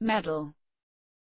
medal.